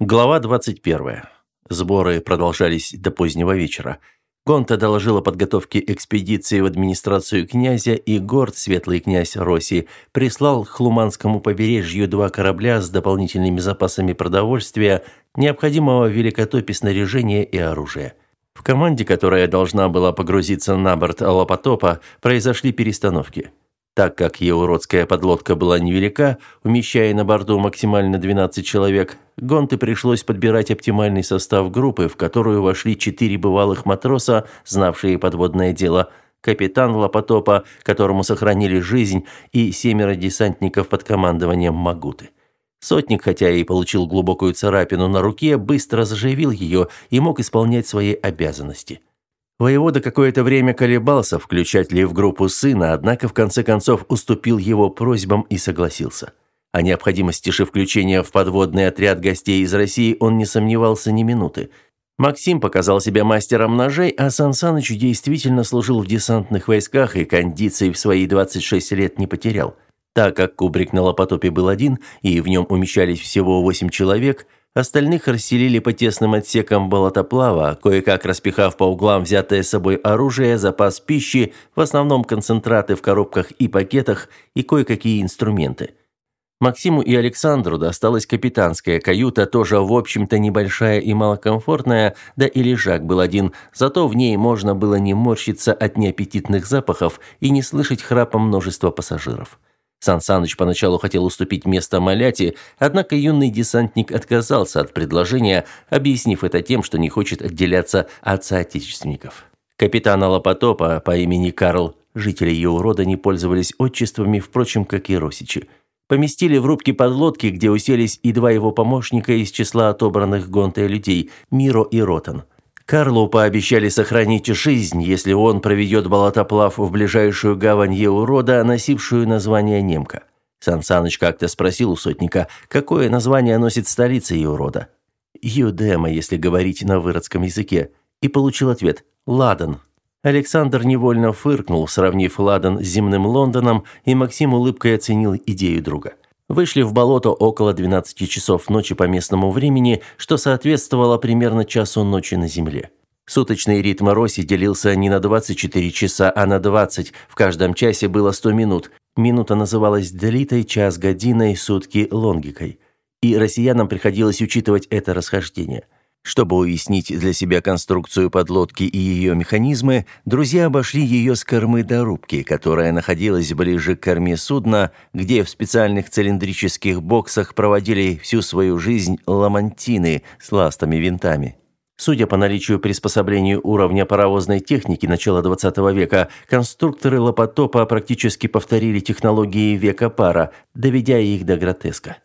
Глава 21. Сборы продолжались до позднего вечера. Гонта доложил о подготовке экспедиции в администрацию князя, и Горд, светлый князь Росси, прислал к Хлуманскому побережью два корабля с дополнительными запасами продовольствия, необходимого в великотопе снаряжения и оружия. В команде, которая должна была погрузиться на борт Лопотопа, произошли перестановки – так как ее уродская подлодка была невелика, умещая на борту максимально 12 человек, Гонте пришлось подбирать оптимальный состав группы, в которую вошли четыре бывалых матроса, знавшие подводное дело, капитан Лопотопа, которому сохранили жизнь, и семеро десантников под командованием Магуты. Сотник, хотя и получил глубокую царапину на руке, быстро заживил ее и мог исполнять свои обязанности. Воевода какое-то время колебался, включать ли в группу сына, однако в конце концов уступил его просьбам и согласился. О необходимости же включения в подводный отряд гостей из России он не сомневался ни минуты. Максим показал себя мастером ножей, а Сан Саныч действительно служил в десантных войсках и кондиции в свои 26 лет не потерял. Так как кубрик на Лопотопе был один, и в нем умещались всего 8 человек – Остальных расселили по тесным отсекам болотоплава, кое-как распихав по углам взятое с собой оружие, запас пищи, в основном концентраты в коробках и пакетах и кое-какие инструменты. Максиму и Александру досталась капитанская каюта, тоже, в общем-то, небольшая и малокомфортная, да и лежак был один, зато в ней можно было не морщиться от неаппетитных запахов и не слышать храпа множества пассажиров. Сан Саныч поначалу хотел уступить место Маляте, однако юный десантник отказался от предложения, объяснив это тем, что не хочет отделяться от соотечественников. Капитана Лопотопа по имени Карл, жители его рода не пользовались отчествами, впрочем, как и Росичи. Поместили в рубке подлодки, где уселись и два его помощника из числа отобранных Гонтой людей – Миро и Ротан – Карлу пообещали сохранить жизнь, если он проведет болотоплав в ближайшую гавань Еурода, носившую название Немка. Сан Саныч как-то спросил у сотника, какое название носит столица Еурода. Юдема, если говорить на выродском языке, и получил ответ «Ладан». Александр невольно фыркнул, сравнив Ладан с земным Лондоном, и Максим улыбкой оценил идею друга – Вышли в болото около 12 часов ночи по местному времени, что соответствовало примерно часу ночи на Земле. Суточный ритм Роси делился не на 24 часа, а на 20. В каждом часе было 100 минут. Минута называлась делитой, час годиной, сутки лонгикой. И россиянам приходилось учитывать это расхождение – чтобы уяснить для себя конструкцию подлодки и ее механизмы, друзья обошли ее с кормы до рубки, которая находилась ближе к корме судна, где в специальных цилиндрических боксах проводили всю свою жизнь ламантины с ластами-винтами. Судя по наличию приспособлений уровня паровозной техники начала XX века, конструкторы Лопотопа практически повторили технологии века пара, доведя их до гротеска.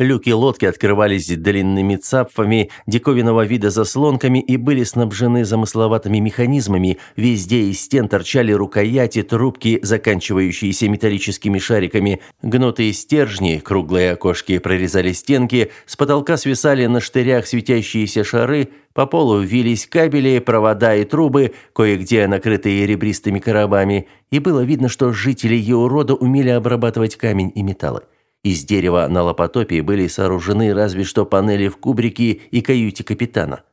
Люки лодки открывались длинными цапфами, диковинного вида заслонками и были снабжены замысловатыми механизмами. Везде из стен торчали рукояти, трубки, заканчивающиеся металлическими шариками. Гнутые стержни, круглые окошки прорезали стенки, с потолка свисали на штырях светящиеся шары, по полу вились кабели, провода и трубы, кое-где накрытые ребристыми коробами, и было видно, что жители Еурода умели обрабатывать камень и металлы. Из дерева на лопатопе были сооружены разве что панели в кубрике и каюте капитана.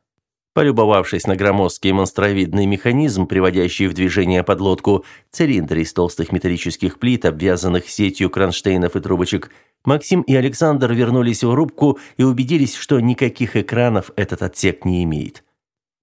Полюбовавшись на громоздкий монстровидный механизм, приводящий в движение подлодку, цилиндр из толстых металлических плит, обвязанных сетью кронштейнов и трубочек, Максим и Александр вернулись в рубку и убедились, что никаких экранов этот отсек не имеет.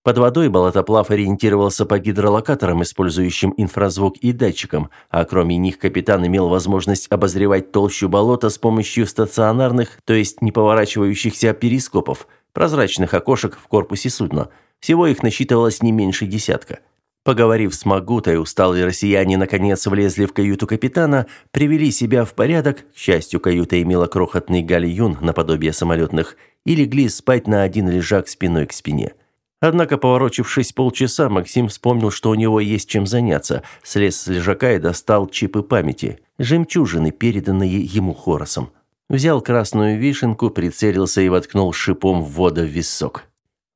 Под водой болотоплав ориентировался по гидролокаторам, использующим инфразвук и датчикам, а кроме них капитан имел возможность обозревать толщу болота с помощью стационарных, то есть не поворачивающихся перископов, прозрачных окошек в корпусе судна. Всего их насчитывалось не меньше десятка. Поговорив с Магутой, усталые россияне наконец влезли в каюту капитана, привели себя в порядок, к счастью, каюта имела крохотный гальюн наподобие самолетных, и легли спать на один лежак спиной к спине. Однако, поворочившись полчаса, Максим вспомнил, что у него есть чем заняться, слез с лежака и достал чипы памяти, жемчужины, переданные ему Хоросом. Взял красную вишенку, прицелился и воткнул шипом в воду в висок.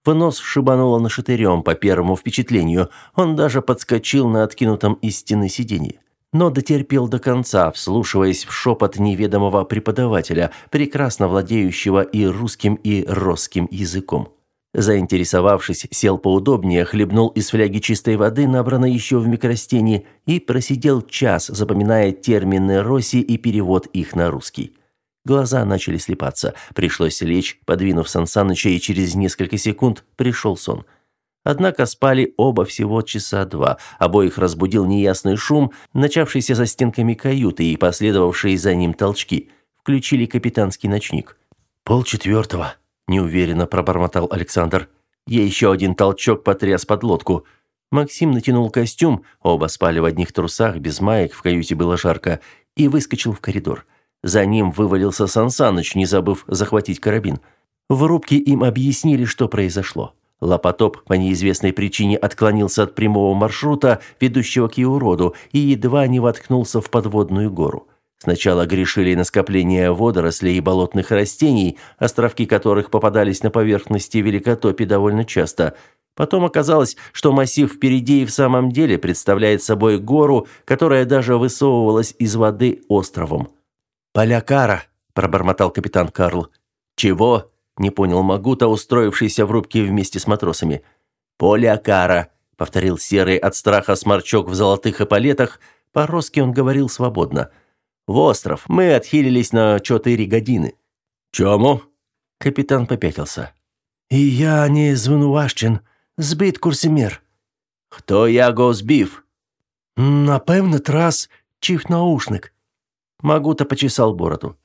В нос шибануло нашатырем по первому впечатлению. Он даже подскочил на откинутом из стены сиденье. но дотерпел до конца, вслушиваясь в шепот неведомого преподавателя, прекрасно владеющего и русским, и росским языком. Заинтересовавшись, сел поудобнее, хлебнул из фляги чистой воды, набранной еще в микростене, и просидел час, запоминая термины Росси и перевод их на русский. Глаза начали слепаться. Пришлось лечь, подвинув Сансаныча, и через несколько секунд пришел сон – Однако спали оба всего часа два. Обоих разбудил неясный шум, начавшийся за стенками каюты и последовавшие за ним толчки. Включили капитанский ночник. «Полчетвертого», – неуверенно пробормотал Александр. Ей еще один толчок потряс подлодку. Максим натянул костюм, оба спали в одних трусах, без маек, в каюте было жарко, и выскочил в коридор. За ним вывалился Сансаныч, не забыв захватить карабин. В рубке им объяснили, что произошло. Лопотоп по неизвестной причине отклонился от прямого маршрута, ведущего к Еуроду, и едва не воткнулся в подводную гору. Сначала грешили на скопление водорослей и болотных растений, островки которых попадались на поверхности Великотопи довольно часто. Потом оказалось, что массив впереди и в самом деле представляет собой гору, которая даже высовывалась из воды островом. «Полякара», – пробормотал капитан Карл. «Чего?» не понял Магута, устроившийся в рубке вместе с матросами. «Полякара», — повторил серый от страха сморчок в золотых эполетах, по-русски он говорил свободно. «В остров. Мы отхилились на четыре годины». «Чому?» Капитан попятился. «І я не звинувачен. Збит курсимір». «Хто яго збив?» «Напевне, трас чих-наушник». Магута почесал бороду.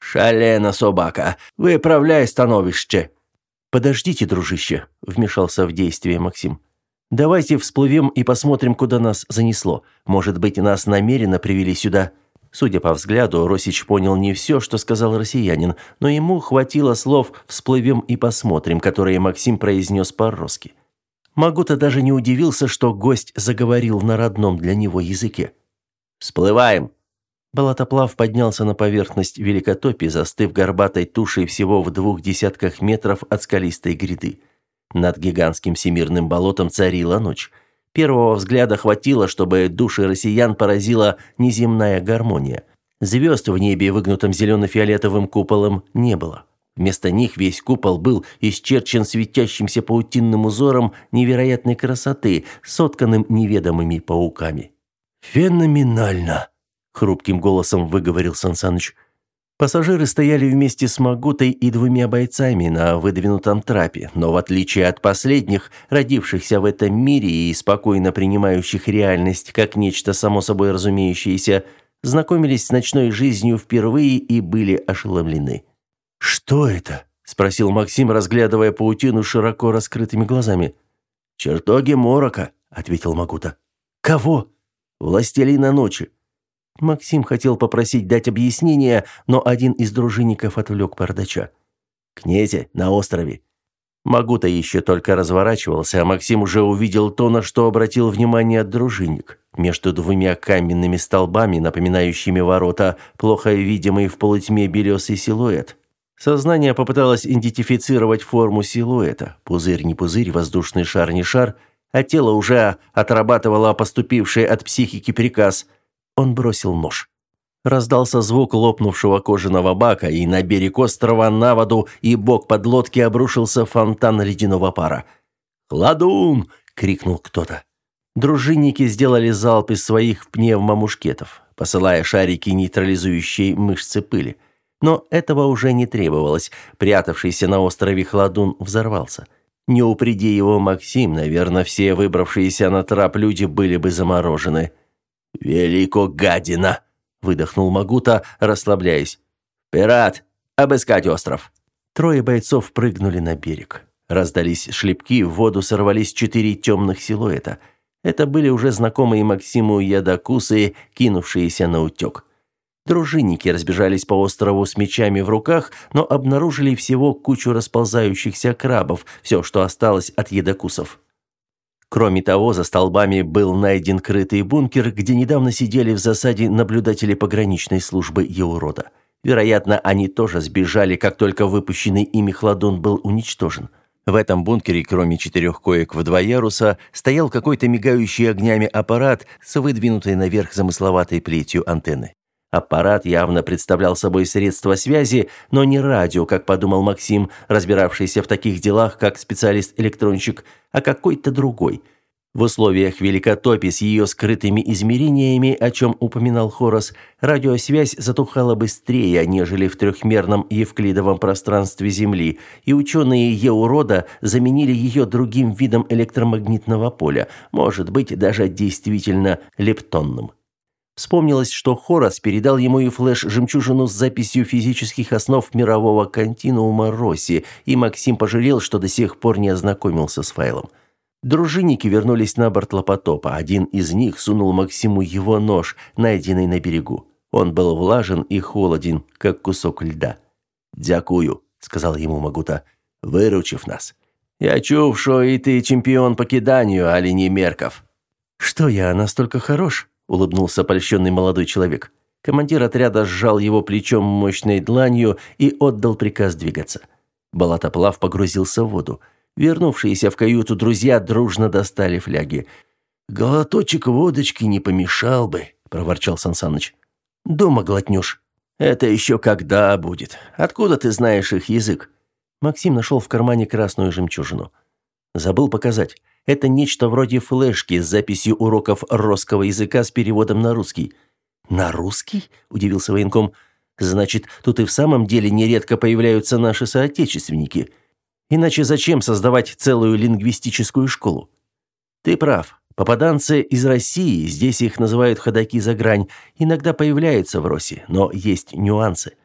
«Шалена собака! Выправляй становище!» «Подождите, дружище», – вмешался в действие Максим. «Давайте всплывем и посмотрим, куда нас занесло. Может быть, нас намеренно привели сюда». Судя по взгляду, Росич понял не все, что сказал россиянин, но ему хватило слов «всплывем и посмотрим», которые Максим произнес по-русски. Магута даже не удивился, что гость заговорил на родном для него языке. «Всплываем!» Болотоплав поднялся на поверхность Великотопи, застыв горбатой тушей всего в двух десятках метров от скалистой гряды. Над гигантским всемирным болотом царила ночь. Первого взгляда хватило, чтобы души россиян поразила неземная гармония. Звезд в небе, выгнутом зелено-фиолетовым куполом, не было. Вместо них весь купол был исчерчен светящимся паутинным узором невероятной красоты, сотканным неведомыми пауками. «Феноменально!» хрупким голосом выговорил Сансаныч. Пассажиры стояли вместе с Магутой и двумя бойцами на выдвинутом трапе, но в отличие от последних, родившихся в этом мире и спокойно принимающих реальность как нечто само собой разумеющееся, знакомились с ночной жизнью впервые и были ошеломлены. «Что это?» – спросил Максим, разглядывая паутину широко раскрытыми глазами. «Чертоги Морока», – ответил Магута. «Кого?» «Властелина ночи. Максим хотел попросить дать объяснение, но один из дружинников отвлек бардача. «Князя, на острове». Магута еще только разворачивался, а Максим уже увидел то, на что обратил внимание дружинник. Между двумя каменными столбами, напоминающими ворота, плохо видимый в полутьме белесый силуэт. Сознание попыталось идентифицировать форму силуэта. Пузырь не пузырь, воздушный шар не шар, а тело уже отрабатывало поступивший от психики приказ – он бросил нож. Раздался звук лопнувшего кожаного бака, и на берег острова на воду и бок подлодки обрушился фонтан ледяного пара. «Кладун!» — крикнул кто-то. Дружинники сделали залп из своих пневмомушкетов, посылая шарики, нейтрализующие мышцы пыли. Но этого уже не требовалось. Прятавшийся на острове Хладун взорвался. Не упреди его Максим, наверное, все выбравшиеся на трап люди были бы заморожены. «Велико гадина!» – выдохнул Магута, расслабляясь. «Пират! Обыскать остров!» Трое бойцов прыгнули на берег. Раздались шлепки, в воду сорвались четыре темных силуэта. Это были уже знакомые Максиму ядокусы, кинувшиеся на утек. Дружинники разбежались по острову с мечами в руках, но обнаружили всего кучу расползающихся крабов, все, что осталось от едокусов. Кроме того, за столбами был найден крытый бункер, где недавно сидели в засаде наблюдатели пограничной службы Еурода. Вероятно, они тоже сбежали, как только выпущенный ими хладун был уничтожен. В этом бункере, кроме четырех коек в два яруса, стоял какой-то мигающий огнями аппарат с выдвинутой наверх замысловатой плетью антенны. Аппарат явно представлял собой средство связи, но не радио, как подумал Максим, разбиравшийся в таких делах, как специалист-электронщик, а какой-то другой – в условиях великотопи с ее скрытыми измерениями, о чем упоминал Хорос, радиосвязь затухала быстрее, нежели в трехмерном евклидовом пространстве Земли, и ученые Еурода заменили ее другим видом электромагнитного поля, может быть, даже действительно лептонным. Вспомнилось, что Хорос передал ему и флеш-жемчужину с записью физических основ мирового континуума Росси, и Максим пожалел, что до сих пор не ознакомился с файлом. Дружинники вернулись на борт Лопотопа. Один из них сунул Максиму его нож, найденный на берегу. Он был влажен и холоден, как кусок льда. «Дякую», — сказал ему Магута, выручив нас. «Я чув, что и ты чемпион по киданию, али не Мерков». «Что я, настолько хорош?» — улыбнулся польщенный молодой человек. Командир отряда сжал его плечом мощной дланью и отдал приказ двигаться. Балатоплав погрузился в воду. Вернувшиеся в каюту друзья дружно достали фляги. «Глоточек водочки не помешал бы», – проворчал Сансаныч. «Дома глотнешь». «Это еще когда будет? Откуда ты знаешь их язык?» Максим нашел в кармане красную жемчужину. Забыл показать. Это нечто вроде флешки с записью уроков русского языка с переводом на русский. «На русский?» – удивился военком. «Значит, тут и в самом деле нередко появляются наши соотечественники». Иначе зачем создавать целую лингвистическую школу? Ты прав. Попаданцы из России, здесь их называют ходаки за грань, иногда появляются в Росси, но есть нюансы.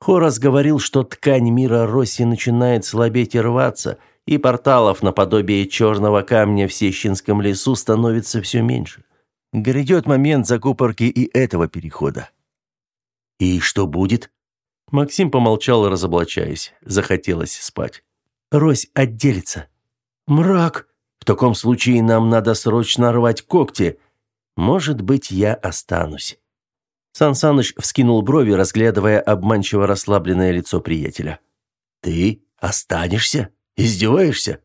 Хорас говорил, что ткань мира Росси начинает слабеть и рваться, и порталов наподобие черного камня в Сещинском лесу становится все меньше. Грядет момент закупорки и этого перехода. «И что будет?» Максим помолчал, разоблачаясь. Захотелось спать. Рось отделится. Мрак. В таком случае нам надо срочно рвать когти. Может быть, я останусь. Сан Саныч вскинул брови, разглядывая обманчиво расслабленное лицо приятеля. Ты останешься? Издеваешься?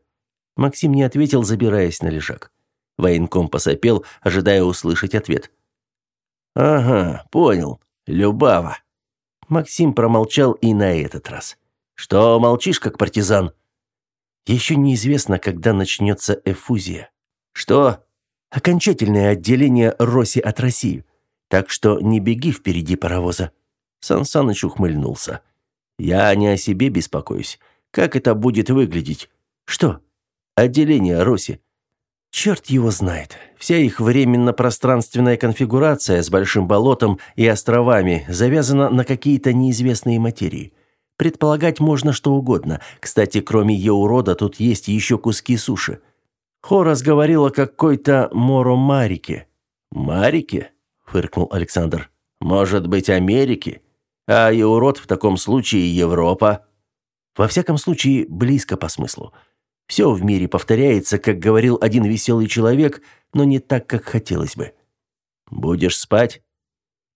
Максим не ответил, забираясь на лежак. Военком посопел, ожидая услышать ответ. Ага, понял. Любава. Максим промолчал и на этот раз. Что молчишь, как партизан? Еще неизвестно, когда начнется эффузия. Что? Окончательное отделение Роси от России. Так что не беги впереди паровоза. Сан Саныч ухмыльнулся. Я не о себе беспокоюсь. Как это будет выглядеть? Что? Отделение Роси. Черт его знает. Вся их временно-пространственная конфигурация с большим болотом и островами завязана на какие-то неизвестные материи. Предполагать можно что угодно. Кстати, кроме Еурода тут есть еще куски суши. Хорас говорил о какой-то Моро-Марике. «Марике?» – фыркнул Александр. «Может быть, Америки? А Еурод в таком случае Европа?» Во всяком случае, близко по смыслу. Все в мире повторяется, как говорил один веселый человек, но не так, как хотелось бы. «Будешь спать?»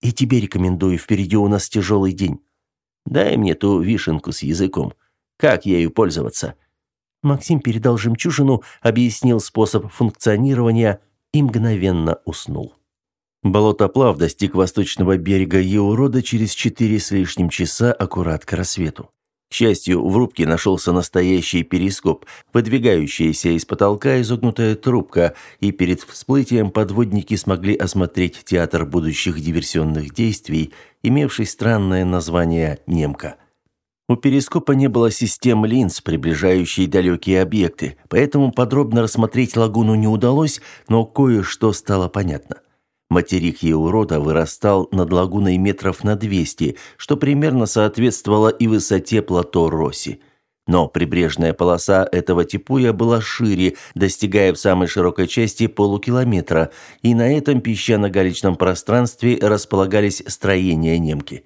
«И тебе рекомендую, впереди у нас тяжелый день». Дай мне ту вишенку с языком. Как ею пользоваться?» Максим передал жемчужину, объяснил способ функционирования и мгновенно уснул. Болотоплав достиг восточного берега Еурода через четыре с лишним часа аккурат к рассвету. К счастью, в рубке нашелся настоящий перископ, выдвигающаяся из потолка изогнутая трубка, и перед всплытием подводники смогли осмотреть театр будущих диверсионных действий, имевший странное название «Немка». У перископа не было систем линз, приближающей далекие объекты, поэтому подробно рассмотреть лагуну не удалось, но кое-что стало понятно – Материк Еурода вырастал над лагуной метров на 200, что примерно соответствовало и высоте плато Росси. Но прибрежная полоса этого типуя была шире, достигая в самой широкой части полукилометра, и на этом песчано-галечном пространстве располагались строения немки.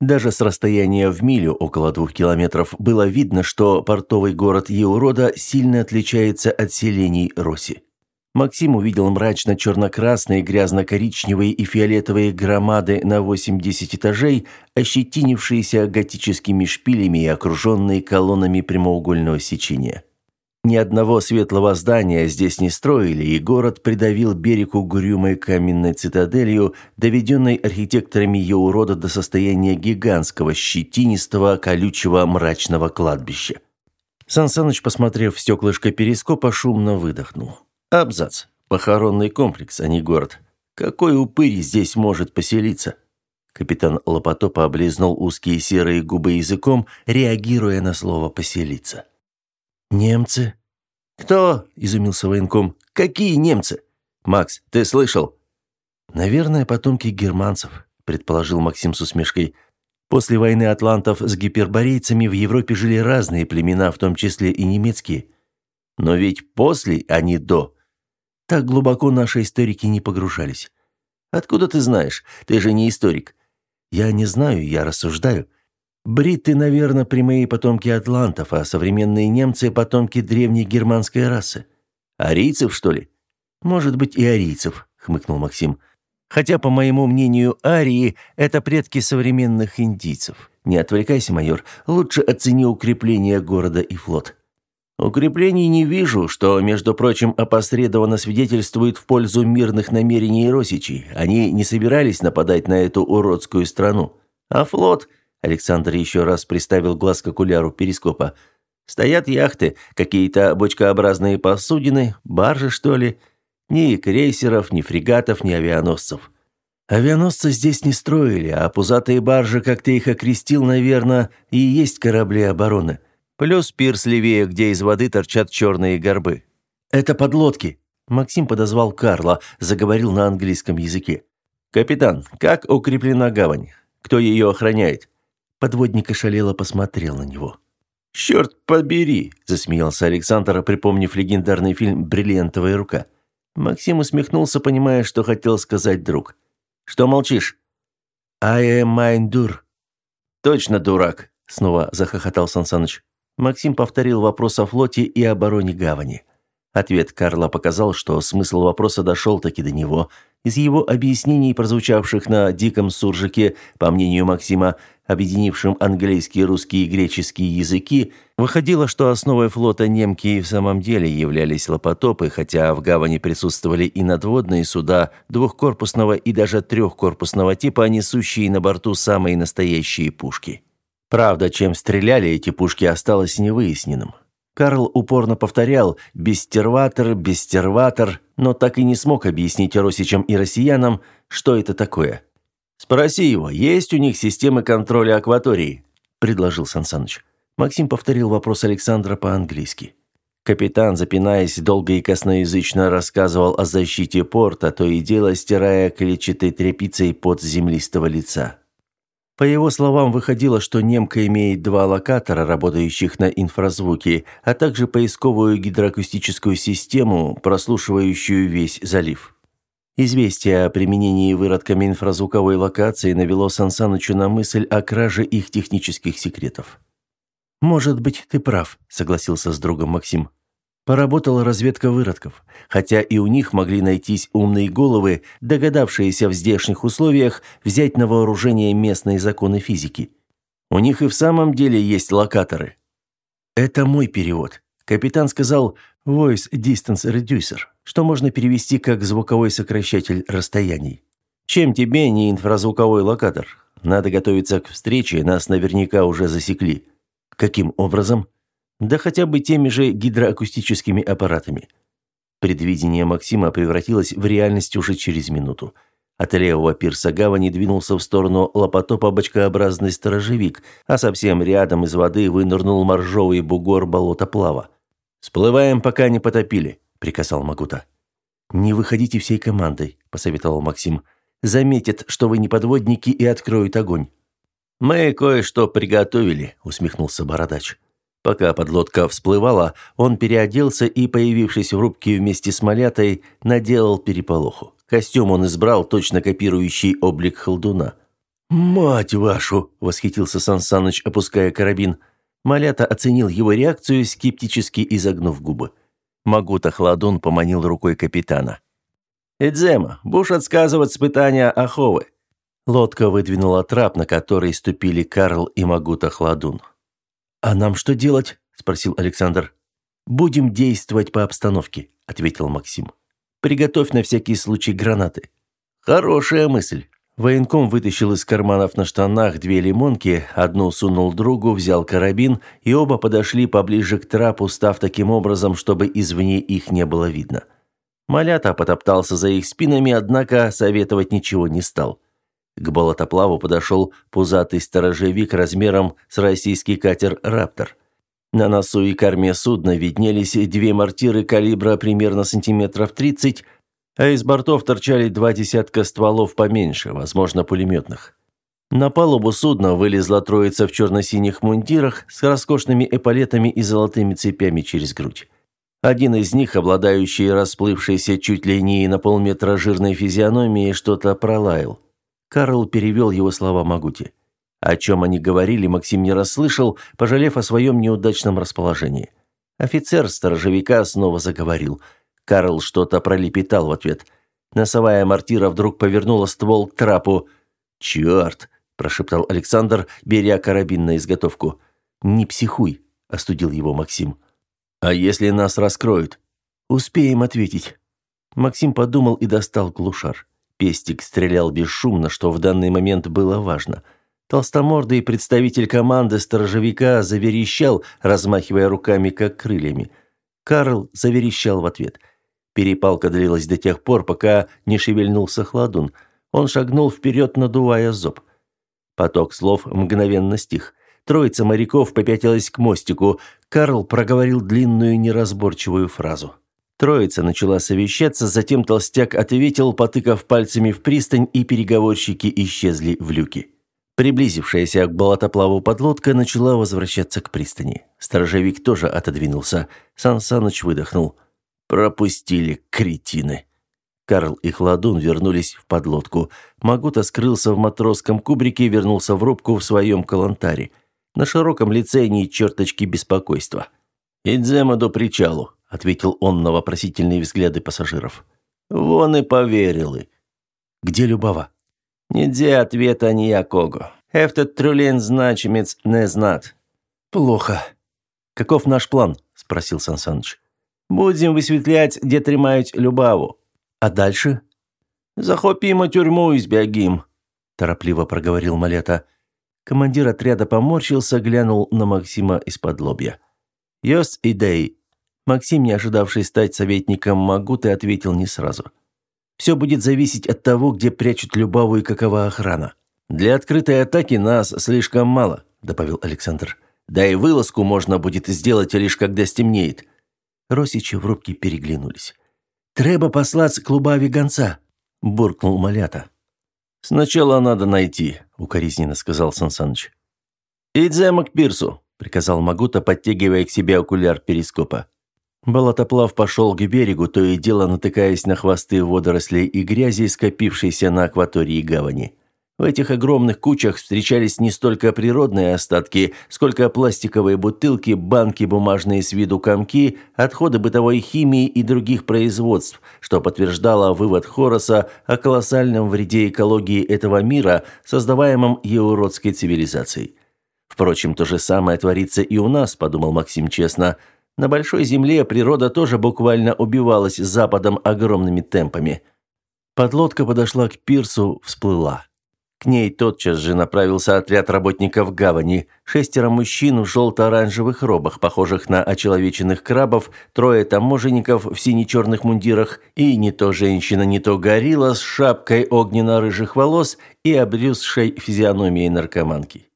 Даже с расстояния в милю, около двух километров, было видно, что портовый город Еурода сильно отличается от селений Росси. Максим увидел мрачно-черно-красные, грязно-коричневые и фиолетовые громады на 80 этажей, ощетинившиеся готическими шпилями и окруженные колоннами прямоугольного сечения. Ни одного светлого здания здесь не строили, и город придавил берег угрюмой каменной цитаделью, доведенной архитекторами ее урода до состояния гигантского, щетинистого, колючего, мрачного кладбища. Сан Саныч, посмотрев в стеклышко перископа, шумно выдохнул. Абзац. Похоронный комплекс, а не город. Какой упырь здесь может поселиться? Капитан Лопатопа облизнул узкие серые губы языком, реагируя на слово «поселиться». «Немцы?» «Кто?» – изумился военком. «Какие немцы?» «Макс, ты слышал?» «Наверное, потомки германцев», – предположил Максим с усмешкой. «После войны атлантов с гиперборейцами в Европе жили разные племена, в том числе и немецкие. Но ведь после, а не до. Так глубоко наши историки не погружались. Откуда ты знаешь? Ты же не историк. Я не знаю, я рассуждаю. Бритты, наверное, прямые потомки атлантов, а современные немцы – потомки древней германской расы. Арийцев, что ли? Может быть, и арийцев, хмыкнул Максим. Хотя, по моему мнению, арии – это предки современных индийцев. Не отвлекайся, майор, лучше оцени укрепление города и флот. Укреплений не вижу, что, между прочим, опосредованно свидетельствует в пользу мирных намерений росичей. Они не собирались нападать на эту уродскую страну. А флот, Александр еще раз приставил глаз к окуляру перископа, стоят яхты, какие-то бочкообразные посудины, баржи, что ли. Ни крейсеров, ни фрегатов, ни авианосцев. Авианосцы здесь не строили, а пузатые баржи, как ты их окрестил, наверное, и есть корабли обороны. Плюс пирс левее, где из воды торчат черные горбы. Это подлодки. Максим подозвал Карла, заговорил на английском языке. Капитан, как укреплена гавань? Кто ее охраняет? Подводник ошалело посмотрел на него. «Черт побери!» – засмеялся Александр, припомнив легендарный фильм «Бриллиантовая рука». Максим усмехнулся, понимая, что хотел сказать друг. «Что молчишь?» «I am mine dur». «Точно дурак!» – снова захохотал Сансаныч. Максим повторил вопрос о флоте и обороне гавани. Ответ Карла показал, что смысл вопроса дошел таки до него. Из его объяснений, прозвучавших на диком суржике, по мнению Максима, объединившим английский, русский и греческий языки, выходило, что основой флота немки в самом деле являлись лопотопы, хотя в гавани присутствовали и надводные суда двухкорпусного и даже трехкорпусного типа, несущие на борту самые настоящие пушки. Правда, чем стреляли эти пушки, осталось невыясненным. Карл упорно повторял «бестерватор, бестерватор», но так и не смог объяснить росичам и россиянам, что это такое. «Спроси его, есть у них системы контроля акватории?» – предложил Сансаныч. Максим повторил вопрос Александра по-английски. Капитан, запинаясь, долго и косноязычно рассказывал о защите порта, то и дело стирая клетчатой тряпицей под землистого лица. По его словам, выходило, что немка имеет два локатора, работающих на инфразвуке, а также поисковую гидроакустическую систему, прослушивающую весь залив. Известие о применении выродками инфразвуковой локации навело Сансанычу на мысль о краже их технических секретов. «Может быть, ты прав», — согласился с другом Максим. Поработала разведка выродков, хотя и у них могли найтись умные головы, догадавшиеся в здешних условиях взять на вооружение местные законы физики. У них и в самом деле есть локаторы. Это мой перевод. Капитан сказал «voice distance reducer», что можно перевести как «звуковой сокращатель расстояний». Чем тебе не инфразвуковой локатор? Надо готовиться к встрече, нас наверняка уже засекли. Каким образом? Да хотя бы теми же гидроакустическими аппаратами. Предвидение Максима превратилось в реальность уже через минуту. От левого пирса гавани двинулся в сторону лопотопа бочкообразный сторожевик, а совсем рядом из воды вынырнул моржовый бугор болотоплава. «Сплываем, пока не потопили», — приказал Магута. «Не выходите всей командой», — посоветовал Максим. «Заметят, что вы не подводники и откроют огонь». «Мы кое-что приготовили», — усмехнулся Бородач. Пока подлодка всплывала, он переоделся и, появившись в рубке вместе с Малятой, наделал переполоху. Костюм он избрал, точно копирующий облик холдуна. «Мать вашу!» – восхитился Сансаныч, опуская карабин. Малята оценил его реакцию, скептически изогнув губы. Магута Хладун поманил рукой капитана. «Эдзема, будешь отсказывать испытания Аховы?» Лодка выдвинула трап, на который ступили Карл и Магута Хладун. «А нам что делать?» – спросил Александр. «Будем действовать по обстановке», — ответил Максим. «Приготовь на всякий случай гранаты». «Хорошая мысль». Военком вытащил из карманов на штанах две лимонки, одну сунул другу, взял карабин, и оба подошли поближе к трапу, став таким образом, чтобы извне их не было видно. Малята потоптался за их спинами, однако советовать ничего не стал. К болотоплаву подошел пузатый сторожевик размером с российский катер «Раптор». На носу и корме судна виднелись две мортиры калибра примерно сантиметров 30, а из бортов торчали два десятка стволов поменьше, возможно, пулеметных. На палубу судна вылезла троица в черно-синих мундирах с роскошными эполетами и золотыми цепями через грудь. Один из них, обладающий расплывшейся чуть ли не на полметра жирной физиономией, что-то пролаял. Карл перевел его слова Магути. О чем они говорили, Максим не расслышал, пожалев о своем неудачном расположении. Офицер сторожевика снова заговорил. Карл что-то пролепетал в ответ. Носовая мортира вдруг повернула ствол к трапу. «Черт!» – прошептал Александр, беря карабин на изготовку. «Не психуй!» – остудил его Максим. «А если нас раскроют?» «Успеем ответить». Максим подумал и достал глушар. Пестик стрелял бесшумно, что в данный момент было важно. Толстомордый представитель команды сторожевика заверещал, размахивая руками, как крыльями. Карл заверещал в ответ. Перепалка длилась до тех пор, пока не шевельнулся хладун. Он шагнул вперед, надувая зоб. Поток слов мгновенно стих. Троица моряков попятилась к мостику. Карл проговорил длинную неразборчивую фразу. Троица начала совещаться, затем толстяк ответил, потыкав пальцами в пристань, и переговорщики исчезли в люке. Приблизившаяся к болотоплаву подлодка начала возвращаться к пристани. Сторожевик тоже отодвинулся. Сан Саныч выдохнул. «Пропустили, кретины!» Карл и Хладун вернулись в подлодку. Магута скрылся в матросском кубрике и вернулся в рубку в своем калантаре. На широком лице ни черточки беспокойства. «Идзема до причалу», ответил он на вопросительные взгляды пассажиров. Вон и поверили. Где Любава? Ніде ответа ніякого. Этот трюлен значимец не знат. Плохо. Каков наш план? спросил Сансаныч. Будем высветлять, где тримают Любаву. А дальше? Захопимо тюрьму и сбегим, торопливо проговорил Малета. Командир отряда поморщился, глянул на Максима из-под лобья. «Есть идеи?» Максим, не ожидавший стать советником Магуты, ответил не сразу. «Все будет зависеть от того, где прячут Любаву и какова охрана. Для открытой атаки нас слишком мало», – добавил Александр. «Да и вылазку можно будет сделать лишь когда стемнеет». Росичи в рубке переглянулись. «Треба послать к Лубаве гонца», – буркнул Малята. «Сначала надо найти», – укоризненно сказал Сансаныч. «Идзема к пирсу», – приказал Магута, подтягивая к себе окуляр перископа. Болотоплав пошел к берегу, то и дело натыкаясь на хвосты водорослей и грязи, скопившейся на акватории гавани. В этих огромных кучах встречались не столько природные остатки, сколько пластиковые бутылки, банки, бумажные с виду комки, отходы бытовой химии и других производств, что подтверждало вывод Хороса о колоссальном вреде экологии этого мира, создаваемом еуродской цивилизацией. Впрочем, то же самое творится и у нас, подумал Максим честно – на большой земле природа тоже буквально убивалась западом огромными темпами. Подлодка подошла к пирсу, всплыла. К ней тотчас же направился отряд работников гавани. Шестеро мужчин в желто-оранжевых робах, похожих на очеловеченных крабов, трое таможенников в сине-черных мундирах и не то женщина, не то горилла с шапкой огненно-рыжих волос и обрюзшей физиономией наркоманки.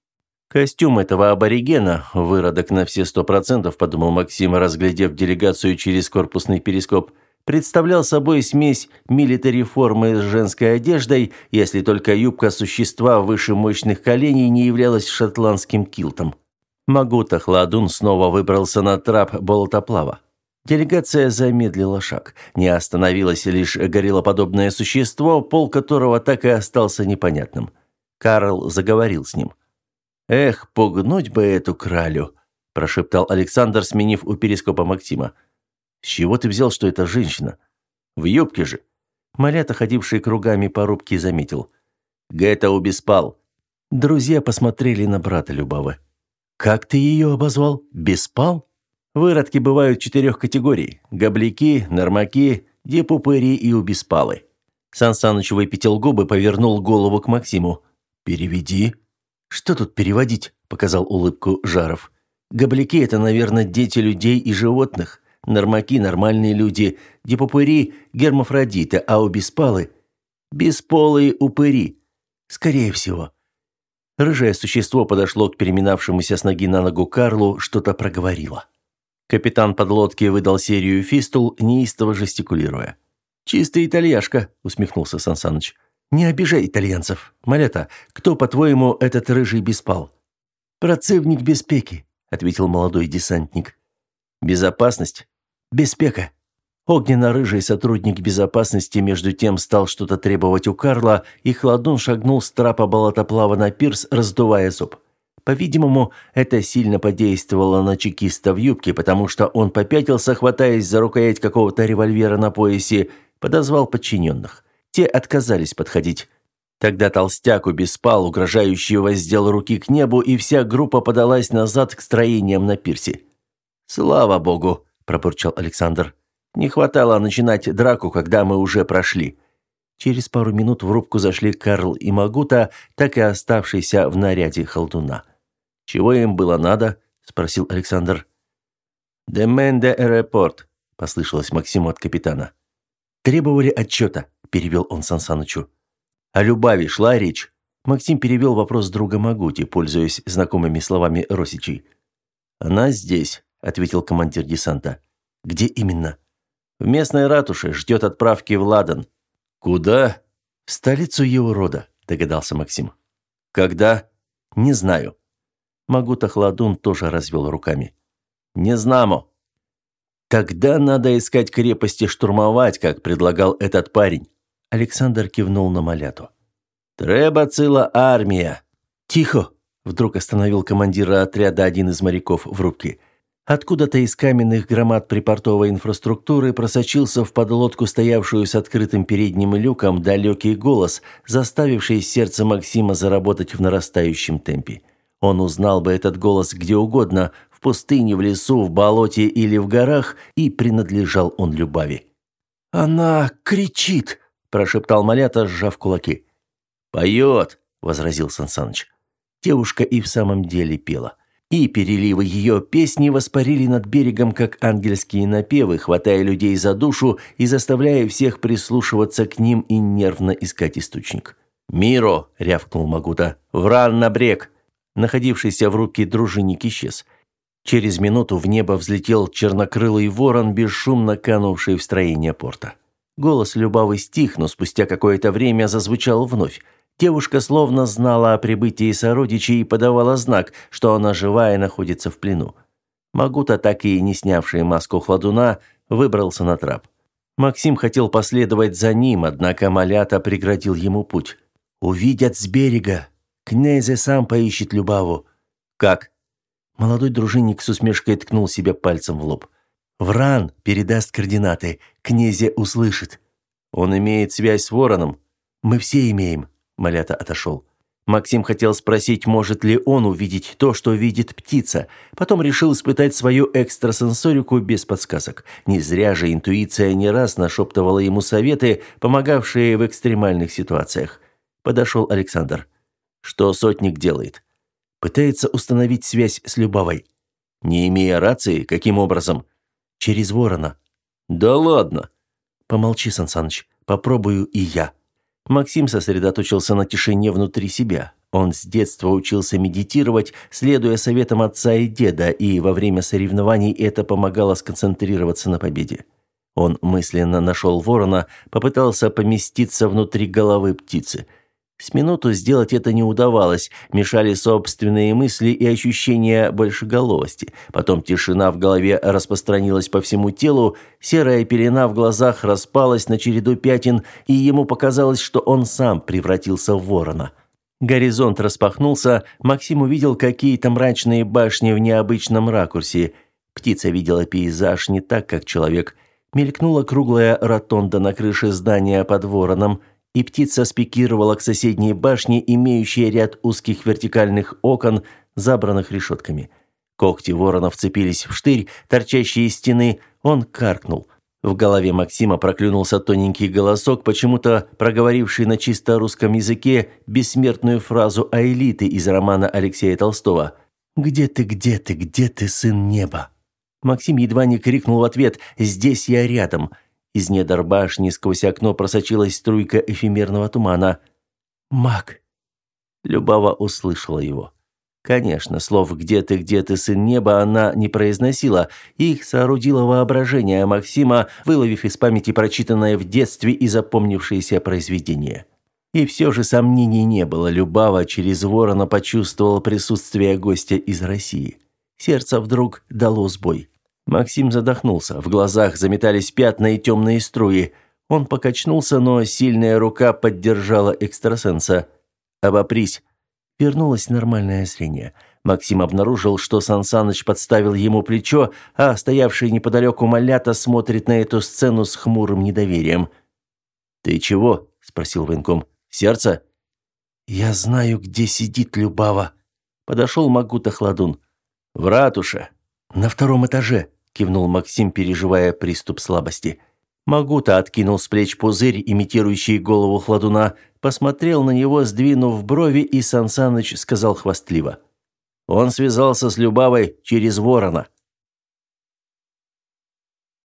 Костюм этого аборигена, выродок на все сто процентов, подумал Максим, разглядев делегацию через корпусный перископ, представлял собой смесь милитари формы с женской одеждой, если только юбка существа выше мощных коленей не являлась шотландским килтом. Магута Хладун снова выбрался на трап болотоплава. Делегация замедлила шаг. Не остановилось лишь гориллоподобное существо, пол которого так и остался непонятным. Карл заговорил с ним. «Эх, пугнуть бы эту кралю!» – прошептал Александр, сменив у перископа Максима. «С чего ты взял, что это женщина?» «В юбке же!» Малята, ходивший кругами по рубке, заметил. «Гэта беспал. Друзья посмотрели на брата Любавы. «Как ты ее обозвал? Беспал?» Выродки бывают четырех категорий: гобляки, нормаки, депупыри и убеспалы. Сан Саныч выпятил губы, повернул голову к Максиму. Переведи. Что тут переводить? показал улыбку Жаров. Гобляки это, наверное, дети людей и животных. Нормаки нормальные люди, депупыри гермафродиты, а убеспалы бесполые упыри. Скорее всего. Рыжее существо подошло к переминавшемуся с ноги на ногу Карлу, что-то проговорило. Капитан подлодки выдал серию фистул, неистово жестикулируя. «Чистый итальяшка», — усмехнулся Сансаныч. «Не обижай итальянцев. Малета, кто, по-твоему, этот рыжий беспал?» «Процивник Беспеки», — ответил молодой десантник. «Безопасность?» «Беспека». Огненно-рыжий сотрудник безопасности между тем стал что-то требовать у Карла, и Хладун шагнул с трапа болотоплава на пирс, раздувая зуб. По-видимому, это сильно подействовало на чекиста в юбке, потому что он попятился, хватаясь за рукоять какого-то револьвера на поясе, подозвал подчиненных. Те отказались подходить. Тогда толстяк убеспал, угрожающий воздел руки к небу, и вся группа подалась назад к строениям на пирсе. «Слава богу!» – пробурчал Александр. «Не хватало начинать драку, когда мы уже прошли». Через пару минут в рубку зашли Карл и Магута, так и оставшийся в наряде холдуна. «Чего им было надо?» – спросил Александр. «Деменде аэропорт», – послышалось Максиму от капитана. «Требовали отчета», – перевел он Сансанычу. «О Любави шла речь?» Максим перевел вопрос друга Магути, пользуясь знакомыми словами Росичей. «Она здесь», – ответил командир десанта. «Где именно?» «В местной ратуше, ждет отправки в Ладан». «Куда?» «В столицу его рода», – догадался Максим. «Когда?» «Не знаю». Магута Хладун тоже развел руками. «Не знамо». «Тогда надо искать крепости штурмовать, как предлагал этот парень». Александр кивнул на Маляту. «Треба цила армия». «Тихо!» – вдруг остановил командира отряда один из моряков в рубке. Откуда-то из каменных громад припортовой инфраструктуры просочился в подлодку, стоявшую с открытым передним люком, далекий голос, заставивший сердце Максима заработать в нарастающем темпе. Он узнал бы этот голос где угодно, пустыне, в лесу, в болоте или в горах, и принадлежал он Любави. «Она кричит!» – прошептал Малята, сжав кулаки. «Поет!» – возразил Сансаныч. Девушка и в самом деле пела. И переливы ее песни воспарили над берегом, как ангельские напевы, хватая людей за душу и заставляя всех прислушиваться к ним и нервно искать источник. «Миро!» – рявкнул Магута. «Вран на брег!» Находившийся в руке дружинник исчез. Через минуту в небо взлетел чернокрылый ворон, бесшумно канувший в строение порта. Голос Любавы стих, но спустя какое-то время зазвучал вновь. Девушка словно знала о прибытии сородичей и подавала знак, что она живая находится в плену. Магута, так и не снявший маску хладуна, выбрался на трап. Максим хотел последовать за ним, однако Малята преградил ему путь. «Увидят с берега, Князя сам поищет Любаву». «Как?» Молодой дружинник с усмешкой ткнул себя пальцем в лоб. «Вран передаст координаты. Князя услышит». «Он имеет связь с вороном?» «Мы все имеем», — Малята отошел. Максим хотел спросить, может ли он увидеть то, что видит птица. Потом решил испытать свою экстрасенсорику без подсказок. Не зря же интуиция не раз нашептывала ему советы, помогавшие в экстремальных ситуациях. Подошел Александр. Что сотник делает? Пытается установить связь с Любавой. Не имея рации, каким образом? Через ворона. Да ладно. Помолчи, Сансаныч, попробую и я. Максим сосредоточился на тишине внутри себя. Он с детства учился медитировать, следуя советам отца и деда, и во время соревнований это помогало сконцентрироваться на победе. Он мысленно нашел ворона, попытался поместиться внутри головы птицы – с минуту сделать это не удавалось, мешали собственные мысли и ощущения большеголовости. Потом тишина в голове распространилась по всему телу, серая пелена в глазах распалась на череду пятен, и ему показалось, что он сам превратился в ворона. Горизонт распахнулся, Максим увидел какие-то мрачные башни в необычном ракурсе. Птица видела пейзаж не так, как человек. Мелькнула круглая ротонда на крыше здания под вороном – и птица спикировала к соседней башне, имеющей ряд узких вертикальных окон, забранных решетками. Когти ворона вцепились в штырь, торчащий из стены. Он каркнул. В голове Максима проклюнулся тоненький голосок, почему-то проговоривший на чисто русском языке бессмертную фразу Аэлиты из романа Алексея Толстого «Где ты, где ты, где ты, сын неба?» Максим едва не крикнул в ответ «Здесь я рядом». Из недр башни сквозь окно просочилась струйка эфемерного тумана. «Маг!» Любава услышала его. Конечно, слов «где ты, где ты, сын неба» она не произносила. Их соорудило воображение Максима, выловив из памяти прочитанное в детстве и запомнившееся произведение. И все же сомнений не было. Любава через ворона почувствовала присутствие гостя из России. Сердце вдруг дало сбой. Максим задохнулся. В глазах заметались пятна и темные струи. Он покачнулся, но сильная рука поддержала экстрасенса. «Обопрись», Вернулось нормальное зрение. Максим обнаружил, что Сансаныч подставил ему плечо, а стоявший неподалеку малята смотрит на эту сцену с хмурым недоверием. «Ты чего?» – спросил военком. «Сердце?» «Я знаю, где сидит Любава», – подошел Магута Хладун. «В ратуше». «На втором этаже», – кивнул Максим, переживая приступ слабости. Магута откинул с плеч пузырь, имитирующий голову Хладуна, посмотрел на него, сдвинув брови, и Сансаныч сказал хвастливо. «Он связался с Любавой через ворона».